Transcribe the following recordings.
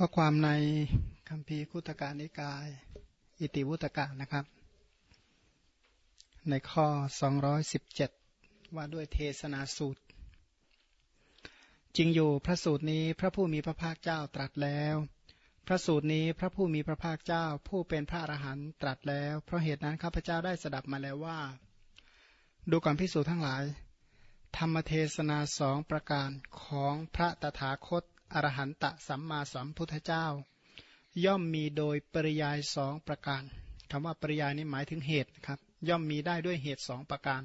ก็ความในคำพีคุตการนิกาย อิติวุตกะนะครับ ในข้อ 217 ว่าด้วยเทศนาสูตร จริงอยู่พระสูตรนี้พระผู้มีพระภาคเจ้าตรัสแล้ว พระสูตรนี้พระผู้มีพระภาคเจ้าผู้เป็นพระอรหันต์ตรัสแล้ว เพราะเหตุนั้นข้าพเจ้าได้สดับมาแล้วว่า ดูก่อนพิสูจน์ทั้งหลาย ธรรมเทศนาสองประการของพระตถาคต อรหันตสัมมาสัมพุทธเจ้า ย่อมมีโดยปริยายสองประการคำว่าปริยายนี้หมายถึงเหตุครับย่อมมีได้ด้วยเหตุสองประการ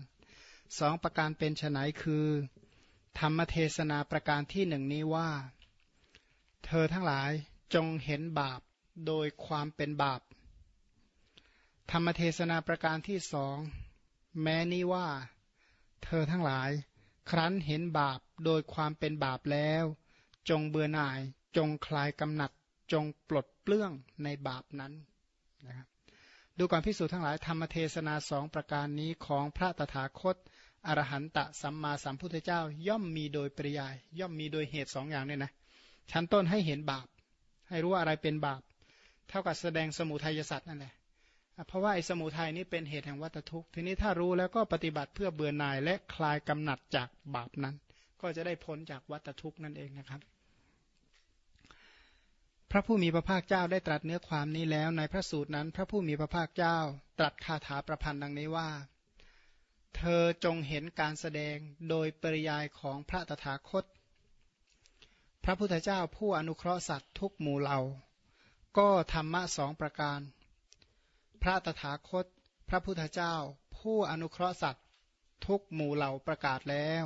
สองประการเป็นไนคือ ธรรมเทศนาประการที่หนึ่งนี้ว่า เธอทั้งหลายจงเห็นบาปโดยความเป็นบาป ธรรมเทศนาประการที่สองแม้นี้ว่า เธอทั้งหลาย ครั้นเห็นบาปโดยความเป็นบาปแล้ว จงเบื่อหน่าย จงคลายกำหนัด จงปลดเปลื้องในบาปนั้นนะครับดูก่อนพิสูจน์ทั้งหลายธรรมเทศนาสองประการนี้ของพระตถาคตอรหันตสัมมาสัมพุทธเจ้า ย่อมมีโดยปริยาย ย่อมมีโดยเหตุสองอย่างเนี่ยนะชั้นต้นให้เห็นบาป ให้รู้ว่าอะไรเป็นบาป เท่ากับแสดงสมุทัยสัตว์นั่นแหละเพราะว่าไอ้สมุทัยนี้เป็นเหตุแห่งวัตทุกข์ ทีนี้ถ้ารู้แล้วก็ปฏิบัติเพื่อเบื่อหน่ายและคลายกำหนัดจากบาปนั้น ก็จะได้พ้นจากวัตทุกข์นั่นเองนะครับ พระผู้มีพระภาคเจ้าได้ตรัสเนื้อความนี้แล้ว ในพระสูตรนั้น พระผู้มีพระภาคเจ้า ตรัสคาถาประพันธ์ดังนี้ว่า เธอจงเห็นการแสดงโดยปริยายของพระตถาคต พระพุทธเจ้าผู้อนุเคราะห์สัตว์ทุกหมู่เหล่า ก็ธรรมะสองประการ พระตถาคต พระพุทธเจ้า ผู้อนุเคราะห์สัตว์ทุกหมู่เหล่าประกาศแล้ว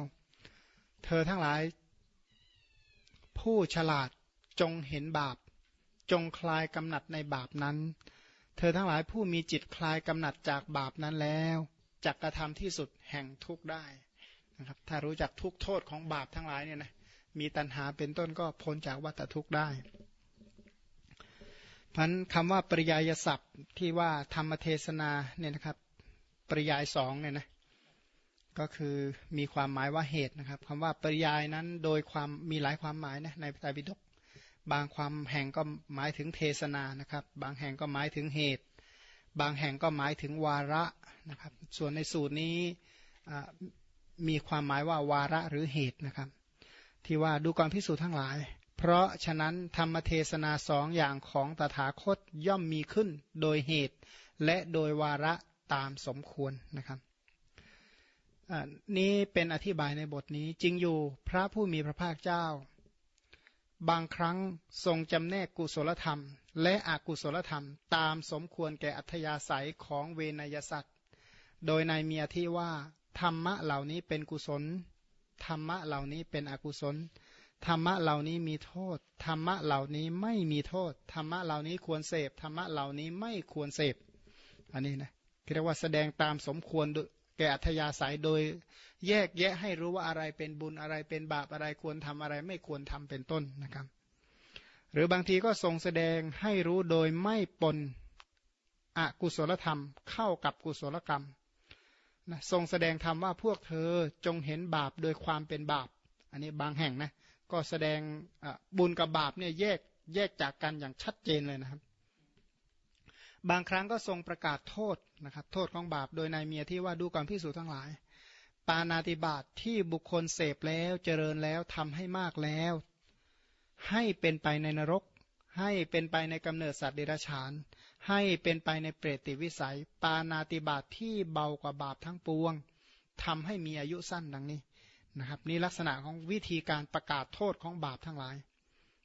เธอทั้งหลาย ผู้ฉลาดจงเห็นบาป จงคลายกำหนัดในบาปนั้น เธอทั้งหลายผู้มีจิตคลายกำหนัดจากบาปนั้นแล้วจักกระทำที่สุดแห่งทุกได้นะครับถ้ารู้จักทุกโทษของบาปทั้งหลายเนี่ยนะมีตัณหาเป็นต้นก็พ้นจากวัฏทุกข์ได้พันคำว่าปริยายศัพท์ที่ว่าธรรมเทศนาเนี่ยนะครับ ปริยายสองเนี่ยนะ ก็คือมีความหมายว่าเหตุนะครับคำว่าปริยายนั้นโดยความมีหลายความหมายนะในพระไตรปิฎกบางความแห่งก็หมายถึงเทศนานะครับ บางแห่งก็หมายถึงเหตุ บางแห่งก็หมายถึงวาระนะครับ ส่วนในสูตรนี้มีความหมายว่าวาระหรือเหตุนะครับ ที่ว่าดูกรพิสูจน์ทั้งหลาย เพราะฉะนั้นธรรมเทศนาสองอย่างของตถาคตย่อมมีขึ้นโดยเหตุ และโดยวาระตามสมควรนะครับ นี้เป็นอธิบายในบทนี้จริงอยู่พระผู้มีพระภาคเจ้า บางครั้งทรงจำแนกกุศลธรรม และอกุศลธรรม ตามสมควรแก่อัธยาศัยของเวนยสัตว์ โดยในเมียที่ว่า ธรรมะเหล่านี้เป็นกุศล ธรรมะเหล่านี้เป็นอกุศล ธรรมะเหล่านี้มีโทษ ธรรมะเหล่านี้ไม่มีโทษ ธรรมะเหล่านี้ควรเสพธรรมะเหล่านี้ไม่ควรเสพอันนี้นะเรียกว่าแสดงตามสมควร แก่อัธยาศัยโดยแยกแยะให้รู้ว่าอะไรเป็นบุญอะไรเป็นบาปอะไรควรทำอะไร ไม่ควรทำเป็นต้นนะครับ หรือบางทีก็ทรงแสดงให้รู้โดยไม่ปนอกุศลธรรม เข้ากับกุศลกรรมนะทรงแสดงธรรมว่าพวกเธอจงเห็นบาปโดยความเป็นบาป อันนี้บางแห่งนะก็แสดงบุญกับบาปเนี่ยแยกแยกจากกันอย่างชัดเจนเลยนะครับ บางครั้งก็ทรงประกาศโทษนะครับ โทษของบาปโดยนายเมียที่ว่าดูก่อนพิสูจทั้งหลาย ปานาติบาตทที่บุคคลเสพแล้วเจริญแล้วทำให้มากแล้ว ให้เป็นไปในนรก ให้เป็นไปในกำเนิดสัตว์เดรัจฉาน ให้เป็นไปในเปรติวิสัย ปานาติบาตทที่เบากว่าบาปทั้งปวงทำให้มีอายุสั้นดังนี้นะครับ นี่ลักษณะของวิธีการประกาศโทษของบาปทั้งหลาย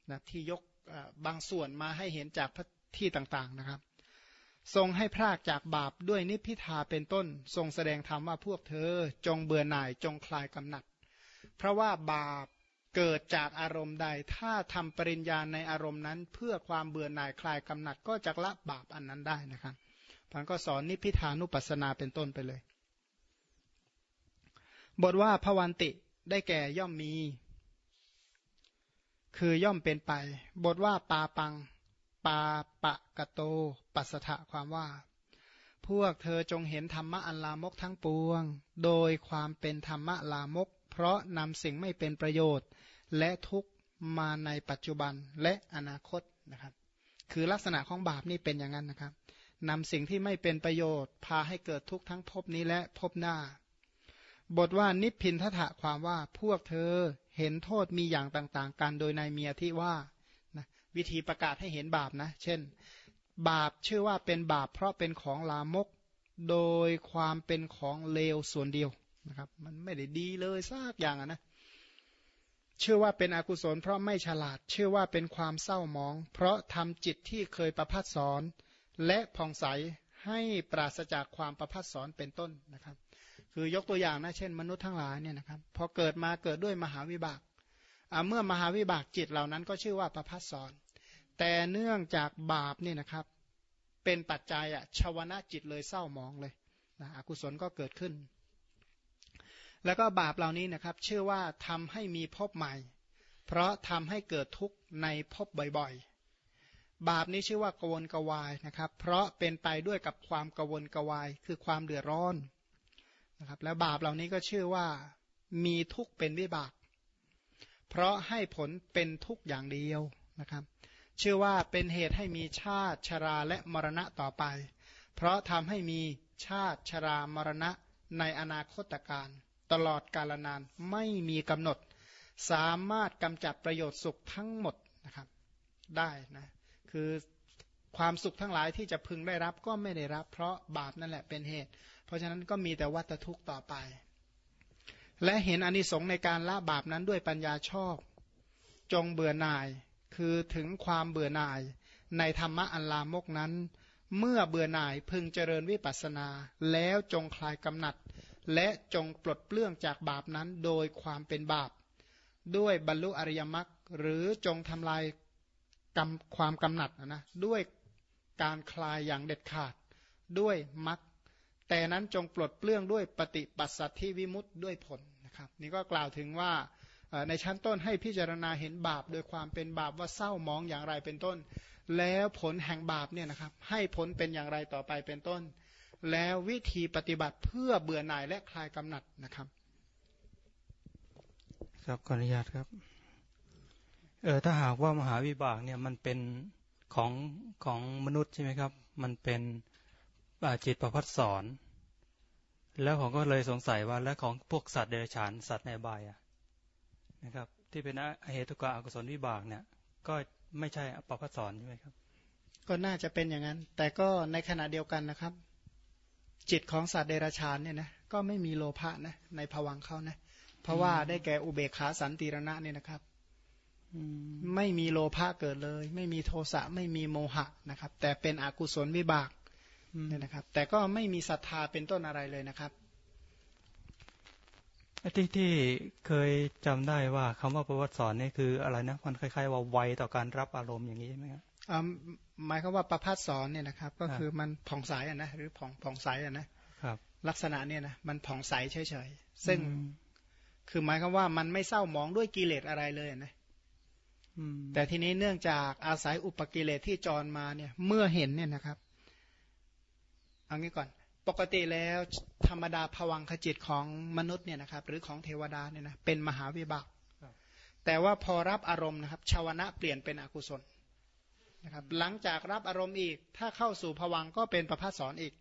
นะที่ยกบางส่วนมาให้เห็นจากที่ต่างๆนะครับ ทรงให้พรากจากบาปด้วยนิพพิทาเป็นต้น ทรงแสดงธรรมว่าพวกเธอจงเบื่อหน่ายจงคลายกำหนัด เพราะว่าบาปเกิดจากอารมณ์ใด ถ้าทำปริญญาในอารมณ์นั้น เพื่อความเบื่อหน่ายคลายกำหนัดก็จะละบาปอันนั้นได้นะครับพันก็สอนนิพพิทานุปัสนาเป็นต้นไปเลย บทว่าพวันติได้แก่ย่อมมี คือย่อมเป็นไป บทว่าปาปัง ปาปะกะโต ปัสถะความว่า พวกเธอจงเห็นธรรมะอันลามกทั้งปวง โดยความเป็นธรรมะลามก เพราะนำสิ่งไม่เป็นประโยชน์ และทุกมาในปัจจุบันและอนาคตนะครับ คือลักษณะของบาปนี่เป็นอย่างนั้นนะครับนำสิ่งที่ไม่เป็นประโยชน์ พาให้เกิดทุกข์ทั้งภพนี้และภพหน้า บทว่านิพพินทะความว่าพวกเธอเห็นโทษมีอย่างต่างๆ กันโดยในเมียที่ว่า วิธีประกาศให้เห็นบาปนะ เช่น บาปชื่อว่าเป็นบาปเพราะเป็นของลามก โดยความเป็นของเลวส่วนเดียวนะครับ มันไม่ได้ดีเลยซากอย่างนะชื่อว่าเป็นอกุศลเพราะไม่ฉลาด ชื่อว่าเป็นความเศร้ามอง เพราะทำจิตที่เคยประพัดสอน และผ่องใสให้ปราศจากความประพัดสอนเป็นต้นนะครับ คือยกตัวอย่างนะเช่น มนุษย์ทั้งหลายเนี่ยนะครับพอเกิดมาเกิดด้วยมหาวิบากเมื่อมหาวิบากจิตเหล่านั้นก็ชื่อว่าประพัดสอน แต่เนื่องจากบาปเนี่ยนะครับ เป็นปัจจัยอะชาวนะจิตเลยเศร้ามองเลยนะอกุศลก็เกิดขึ้น แล้วก็บาปเหล่านี้นะครับ เชื่อว่าทำให้มีภพใหม่ เพราะทำให้เกิดทุกข์ในภพบ่อยๆ บาปนี้ชื่อว่ากวนกวายนะครับ เพราะเป็นไปด้วยกับความกวนกวายคือความเดือดร้อนนะครับ แล้วบาปเหล่านี้ก็ชื่อว่ามีทุกข์เป็นวิบาก เพราะให้ผลเป็นทุกข์อย่างเดียวนะครับ ชื่อว่าเป็นเหตุให้มีชาติชราและมรณะต่อไป เพราะทำให้มีชาติชรามรณะในอนาคตการ ตลอดกาลนานไม่มีกำหนด สามารถกำจัดประโยชน์สุขทั้งหมดนะครับ ได้นะคือความสุขทั้งหลายที่จะพึงได้รับก็ไม่ได้รับ เพราะบาปนั่นแหละเป็นเหตุ เพราะฉะนั้นก็มีแต่วัตทุกข์ต่อไป และเห็นอนิสงส์ในการละบาปนั้นด้วยปัญญาชอบ จงเบื่อหน่าย คือถึงความเบื่อหน่ายในธรรมะอันลามกนั้น เมื่อเบื่อหน่ายพึงเจริญวิปัสสนา แล้วจงคลายกำหนัด และจงปลดเปลื้องจากบาปนั้นโดยความเป็นบาป ด้วยบรรลุอริยมรรคหรือจงทำลายกำความกำหนัดนะด้วยการคลายอย่างเด็ดขาดด้วยมรรคแต่นั้นจงปลดเปลื้องด้วยปฏิปัสสัทธิวิมุตต์ด้วยผลนะครับ นี่ก็กล่าวถึงว่า ในชั้นต้นให้พิจารณาเห็นบาปโดยความเป็นบาปว่าเศร้ามองอย่างไรเป็นต้น แล้วผลแห่งบาปเนี่ยนะครับ ให้ผลเป็นอย่างไรต่อไปเป็นต้น แล้ววิธีปฏิบัติเพื่อเบื่อหน่ายและคลายกำหนัดนะครับ ครับขออนุญาตครับเออถ้าหากว่ามหาวิบากเนี่ยมันเป็นของของมนุษย์ใช่ไหมครับ มันเป็นจิตประพัดสอน แล้วผมก็เลยสงสัยว่าแล้วของพวกสัตว์เดรัจฉานสัตว์ในบายอะ นะครับ ที่เป็นอเหตุกะอกุศลวิบากเนี่ย ก็ไม่ใช่ปปสอนใช่ไหมครับ ก็น่าจะเป็นอย่างนั้น แต่ก็ในขณะเดียวกันนะครับ จิตของสัตว์เดรัจฉานเนี่ยนะก็ไม่มีโลภะนะในภวังเขานะเพราะว่าได้แก่อุเบกขาสันติรณะเนี่ยนะครับไม่มีโลภะเกิดเลย ไม่มีโทสะไม่มีโมหะนะครับ แต่เป็นอกุศลวิบากเนี่ยนะครับ แต่ก็ไม่มีศรัทธาเป็นต้นอะไรเลยนะครับ ที่ที่เคยจำได้ว่าคำว่าประวัติสอนนี่คืออะไรนะมันคล้ายๆ ว่าไวต่อการรับอารมณ์อย่างนี้ใช่ไหมครับหมายความว่าประพัดสอนเนี่ยนะครับ ก็คือมันผ่องใสอะนะหรือผ่องผ่องใสอะนะครับ ลักษณะเนี่ยนะมันผ่องใสเฉยๆซึ่งคือหมายความว่ามันไม่เศร้าหมองด้วยกิเลสอะไรเลยนะแต่ทีนี้เนื่องจากอาศัยอุปกิเลสที่จรมาเนี่ย เมื่อเห็นเนี่ยนะครับ เอางี้ก่อน ปกติแล้วธรรมดาผวังขจิตของมนุษย์เนี่ยนะครับหรือของเทวดาเนี่ยนะเป็นมหาวิบากแต่ว่าพอรับอารมณ์นะครับชาวนะเปลี่ยนเป็นอกุศลนะครับหลังจากรับอารมณ์อีก ถ้าเข้าสู่ผวังก็เป็นประพัสสอนอีก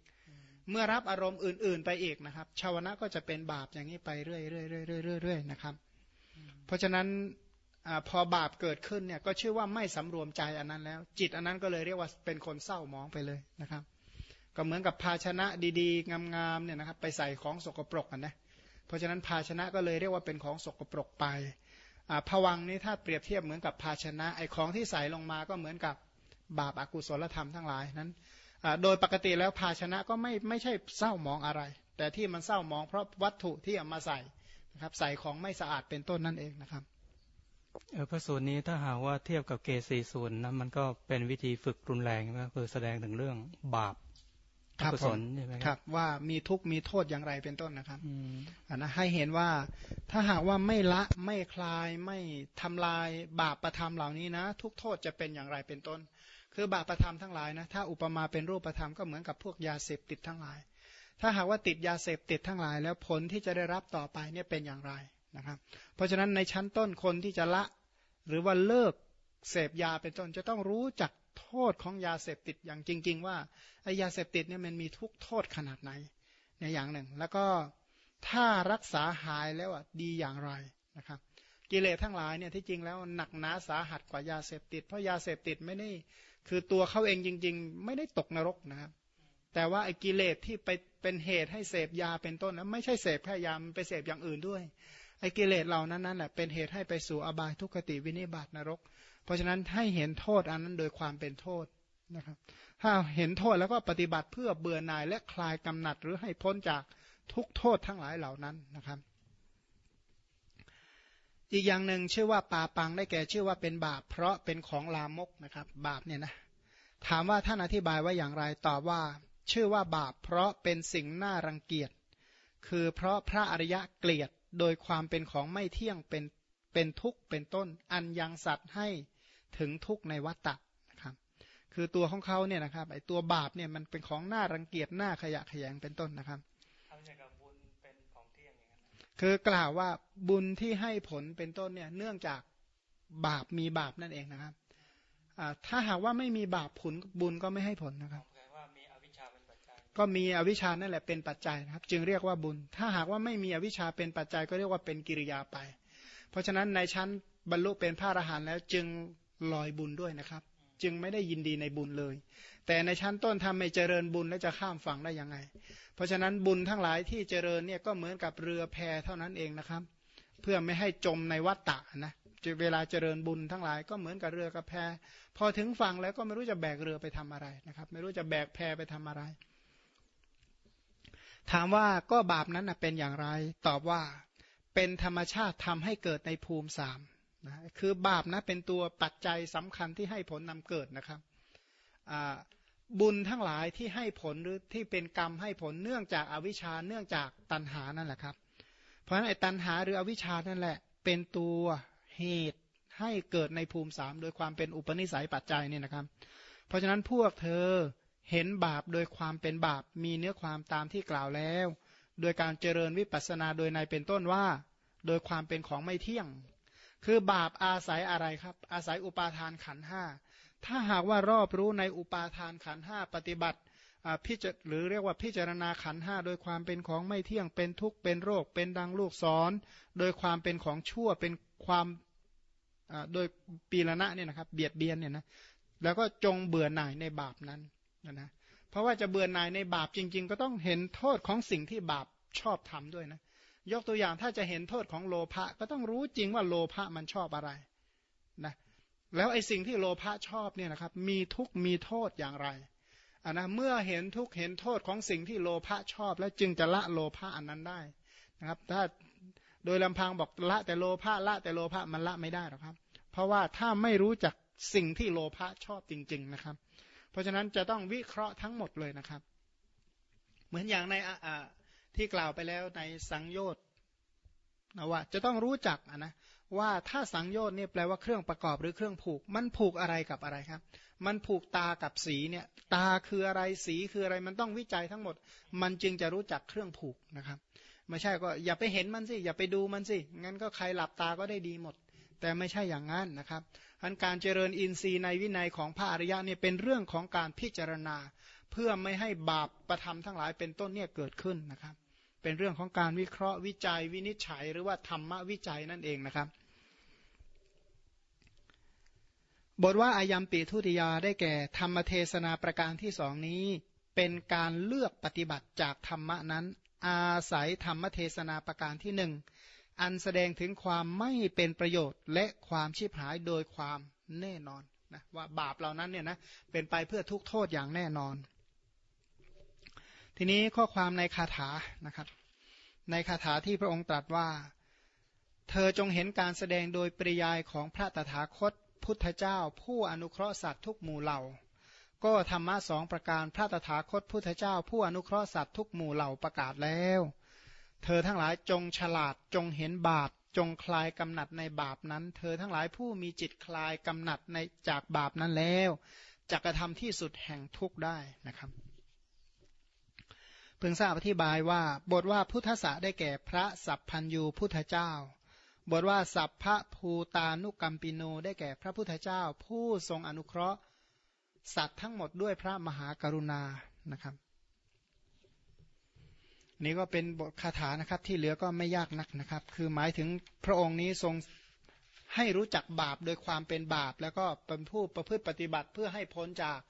เมื่อรับอารมณ์อื่น ๆ ไปอีกนะครับชาวนะก็จะเป็นบาปอย่างนี้ไปเรื่อยๆๆๆๆนะครับ เพราะฉะนั้นอพอบาปเกิดขึ้นเนี่ยก็ชื่อว่าไม่สำรวมใจอันนั้นแล้ว จิตอันนั้นก็เลยเรียกว่าเป็นคนเศร้ามองไปเลยนะครับ ก็เหมือนกับภาชนะดีๆ งามๆเนี่ยนะครับไปใส่ของสกปรกนนะเพราะฉะนั้นภาชนะก็เลยเรียกว่าเป็นของสกปรกไปผวังนี้ถ้าเปรียบเทียบเหมือนกับภาชนะไอของที่ใส่ลงมาก็เหมือนกับบาปอากุศลธรรมทั้งหลายนั้นโดยปกติแล้วภาชนะก็ไม่ไม่ใช่เศร้ามองอะไร แต่ที่มันเศร้ามองเพราะวัตถุที่เอามาใส่นะครับใส่ของไม่สะอาดเป็นต้นนั่นเองนะครับเออพระสูตรนี้ถ้าหากว่าเทียบกับเกสีสูตรนะมันก็เป็นวิธีฝึกรุนแรงนะคือแสดงถึงเรื่องบาป ครับผลใช่ไหมครับ ว่ามีทุกข์มีโทษอย่างไรเป็นต้นนะครับอันนะให้เห็นว่าถ้าหากว่าไม่ละไม่คลายไม่ทำลายบาปประธรรมเหล่านี้นะ ทุกโทษจะเป็นอย่างไรเป็นต้น คือบาปประธรรมทั้งหลายนะถ้าอุปมาเป็นรูปประธรรมก็เหมือนกับพวกยาเสพติดทั้งหลาย ถ้าหากว่าติดยาเสพติดทั้งหลาย แล้วผลที่จะได้รับต่อไปเนี่ยเป็นอย่างไรนะครับ เพราะฉะนั้นในชั้นต้นคนที่จะละ หรือว่าเลิกเสพยาเป็นต้นจะต้องรู้จัก โทษของยาเสพติดอย่างจริง ๆ ว่าไอ้ยาเสพติดเนี่ยมันมีทุกโทษขนาดไหนในอย่างหนึ่ง แล้วก็ถ้ารักษาหายแล้วอะดีอย่างไรนะครับ กิเลสทั้งหลายเนี่ยที่จริงแล้วหนักหนาสาหัสกว่ายาเสพติด เพราะยาเสพติดไม่ได้คือตัวเขาเองจริง ๆ ไม่ได้ตกนรกนะครับ แต่ว่าไอ้กิเลสที่ไปเป็นเหตุให้เสพยาเป็นต้นนะไม่ใช่เสพแค่ยามันไปเสพอย่างอื่นด้วยไอ้กิเลสเหล่านั้นนั่นแหละเป็นเหตุให้ไปสู่อบายทุกขติวินิบาตนรก เพราะฉะนั้นให้เห็นโทษอันนั้นโดยความเป็นโทษนะครับ ถ้าเห็นโทษแล้วก็ปฏิบัติเพื่อเบื่อหน่ายและคลายกำหนัดหรือให้พ้นจากทุกโทษทั้งหลายเหล่านั้นนะครับ อีกอย่างหนึ่งชื่อว่าปาปังได้แก่ชื่อว่าเป็นบาป เพราะเป็นของลามกนะครับ บาปเนี่ยนะถามว่าท่านอธิบายว่าอย่างไรตอบว่า ชื่อว่าบาป เพราะเป็นสิ่งน่ารังเกียจ คือเพราะพระอริยะเกลียดโดยความเป็นของไม่เที่ยงเป็นเป็นทุกข์เป็นต้น อันยังสัตว์ให้ ถึงทุกข์ในวัฏฏะนะครับคือตัวของเขาเนี่ยนะครับไอตัวบาปเนี่ยมันเป็นของน่ารังเกียจน่าขยะขยงเป็นต้นนะครับคือกล่าวว่าบุญที่ให้ผลเป็นต้นเนี่ยเนื่องจากบาปมีบาปนั่นเองนะครับถ้าหากว่าไม่มีบาปผลบุญก็ไม่ให้ผลนะครับก็มีอวิชชานั่นแหละเป็นปัจจัยนะครับ จึงเรียกว่าบุญ ถ้าหากว่าไม่มีอวิชชาเป็นปัจจัยก็เรียกว่าเป็นกิริยาไป เพราะฉะนั้นในชั้นบรรลุเป็นพระอรหันต์แล้วจึง ลอยบุญด้วยนะครับ จึงไม่ได้ยินดีในบุญเลย แต่ในชั้นต้นทำไม่เจริญบุญแล้วจะข้ามฝั่งได้ยังไง เพราะฉะนั้นบุญทั้งหลายที่เจริญเนี่ยก็เหมือนกับเรือแพเท่านั้นเองนะครับ เพื่อไม่ให้จมในวัฏฏะนะเวลาเจริญบุญทั้งหลายก็เหมือนกับเรือกับแพ พอถึงฝั่งแล้วก็ไม่รู้จะแบกเรือไปทำอะไรนะครับ ไม่รู้จะแบกแพไปทำอะไร ถามว่าก็บาปนั้นเป็นอย่างไร ตอบว่าเป็นธรรมชาติทำให้เกิดในภูมิสาม นะคือบาปนะเป็นตัวปัจจัยสำคัญที่ให้ผลนำเกิดนะครับบุญทั้งหลายที่ให้ผลหรือที่เป็นกรรมให้ผลเนื่องจากอาวิชชาเนื่องจากตัณหานั่นแหละครับ เพราะฉะนั้นไอ้ตัณหาหรืออวิชชานั่นแหละ เป็นตัวเหตุให้เกิดในภูมิสามโดยความเป็นอุปนิสัยปัจจัยเนี่ยนะครับ เพราะฉะนั้นพวกเธอเห็นบาปโดยความเป็นบาปมีเนื้อความตามที่กล่าวแล้ว โดยการเจริญวิปัสสนาโดยในเป็นต้นว่า โดยความเป็นของไม่เที่ยง คือบาปอาศัยอะไรครับ อาศัยอุปาทานขันห้าถ้าหากว่ารอบรู้ในอุปาทานขันห้าปฏิบัติพิจหรือเรียกว่าพิจารณาขันห้าโดยความเป็นของไม่เที่ยงเป็นทุกข์เป็นโรค เป็นดังลูกศรโดยความเป็นของชั่วเป็นความโดยปีละนะเนี่ยนะครับเบียดเบียนเนี่ยนะแล้วก็จงเบื่อหน่ายในบาปนั้นนะนะเพราะว่าจะเบื่อหน่ายในบาปจริง ๆ ก็ต้องเห็นโทษของสิ่งที่บาปชอบทำด้วยนะ ยกตัวอย่างถ้าจะเห็นโทษของโลภะก็ต้องรู้จริงว่าโลภะมันชอบอะไรนะแล้วไอ้สิ่งที่โลภะชอบเนี่ยนะครับมีทุกมีโทษอย่างไรอ่านะเมื่อเห็นทุกเห็นโทษของสิ่งที่โลภะชอบ แล้วจึงจะละโลภะอันนั้นได้นะครับ ถ้าโดยลำพังบอกละแต่โลภะละแต่โลภะมันละไม่ได้หรอกครับ เพราะว่าถ้าไม่รู้จักสิ่งที่โลภะชอบจริง ๆนะครับ เพราะฉะนั้นจะต้องวิเคราะห์ทั้งหมดเลยนะครับ เหมือนอย่างใน ที่กล่าวไปแล้วในสังโยชน์นะว่าจะต้องรู้จักนะว่าถ้าสังโยชน์เนี่ยแปลว่าเครื่องประกอบหรือเครื่องผูก มันผูกอะไรกับอะไรครับ มันผูกตากับสีเนี่ยตาคืออะไรสีคืออะไรมันต้องวิจัยทั้งหมด มันจึงจะรู้จักเครื่องผูกนะครับ ไม่ใช่ก็อย่าไปเห็นมันสิอย่าไปดูมันสิงั้นก็ใครหลับตาก็ได้ดีหมด แต่ไม่ใช่อย่างนั้นนะครับอันการเจริญอินทรีย์ในวินัยของพระอริยะเนี่ยเป็นเรื่องของการพิจารณา เพื่อไม่ให้บาปประทำทั้งหลายเป็นต้นเนี่ยเกิดขึ้นนะครับ เป็นเรื่องของการวิเคราะห์วิจัยวินิจฉัย หรือว่าธรรมวิจัยนั่นเองนะครับ บทว่าอายัมปีทุติยาได้แก่ ธรรมเทศนาประการที่สองนี้ เป็นการเลือกปฏิบัติจากธรรมนั้น อาศัยธรรมเทศนาประการที่หนึ่งอันแสดงถึงความไม่เป็นประโยชน์ และความชิบหายโดยความแน่นอนนะว่าบาปเหล่านั้นเนี่ยนะเป็นไปเพื่อทุกโทษอย่างแน่นอน ทีนี้ข้อความในคาถานะครับ ในคาถาที่พระองค์ตรัสว่า เธอจงเห็นการแสดงโดยปริยายของพระตถาคต พุทธเจ้า ผู้อนุเคราะห์สัตว์ทุกหมู่เหล่า ก็ธรรมะสองประการพระตถาคตพุทธเจ้า ผู้อนุเคราะห์สัตว์ทุกหมู่เหล่าประกาศแล้ว เธอทั้งหลายจงฉลาดจงเห็นบาปจงคลายกำหนัดในบาปนั้น เธอทั้งหลายผู้มีจิตคลายกำหนัดในจากบาปนั้นแล้วจะกระทำที่สุดแห่งทุกได้นะครับ พิ่งทราบอธิบายว่า บทว่าพุทธะได้แก่พระสัพพัญยูพุทธเจ้า บทว่าสัพพะภูตานุกัมปิโนได้แก่พระพุทธเจ้า ผู้ทรงอนุเคราะห์ สัตว์ทั้งหมดด้วยพระมหากรุณานะครับ นี่ก็เป็นบทคาถานะครับที่เหลือก็ไม่ยากนักนะครับ คือหมายถึงพระองค์นี้ทรงให้รู้จักบาปโดยความเป็นบาป แล้วก็เป็นผู้ประพฤติปฏิบัติเพื่อให้พ้นจาก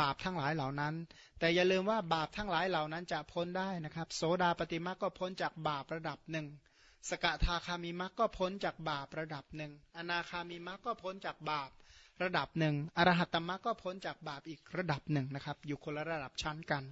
บาปทั้งหลายเหล่านั้น แต่อย่าลืมว่าบาปทั้งหลายเหล่านั้นจะพ้นได้นะครับ โสดาปฏิมาก็พ้นจากบาประดับหนึ่ง สกทาคามิมักก็พ้นจากบาประดับหนึ่ง อนาคามิมักก็พ้นจากบาประดับหนึ่ง อรหัตตมักก็พ้นจากบาปอีกระดับหนึ่งนะครับ อยู่คนละระดับชั้นกัน